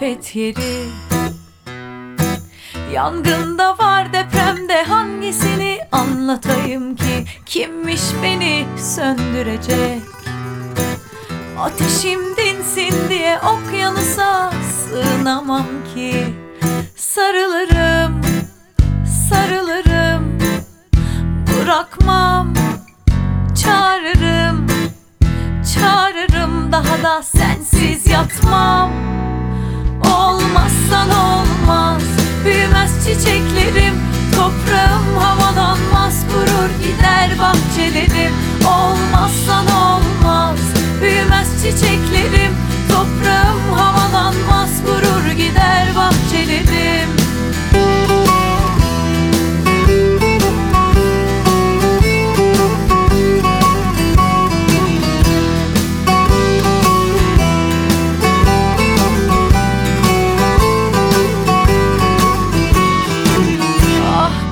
hasret yeri. Yangında var depremde hangisini anlatayım ki? Kimmiş beni söndürecek? Ateşim dinsin diye okyanusa sığınamam ki. Sarılırım Çağırırım daha da sensiz yatmam. Olmazsan olmaz. Büyümez çiçeklerim. Toprağım havalanmaz. Kurur gider bahçelerim. Olmazsan olmaz. Büyümez çiçeklerim. Toprağım havalanmaz. Kurur gider bahçelerim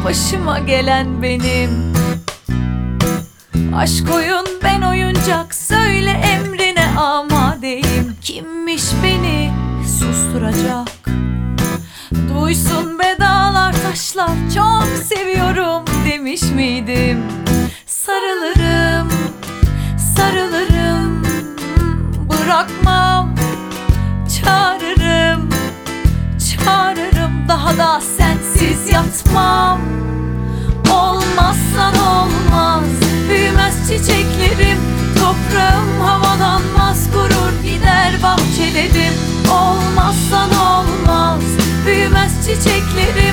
başıma gelen benim. Aşk oyun ben oyuncak Söyle emrine amadeyim. Kimmiş beni susturacak? Duysun bedalar taşlar Çok seviyorum demiş miydim? Sarılırım Sarılırım Bırakmam. Çağırırım Çağırırım daha da sensiz yatmam. Olmazsan olmaz. Büyümez çiçeklerim. Toprağım havalanmaz. Kurur gider bahçelerim. Olmazsan olmaz. Büyümez çiçeklerim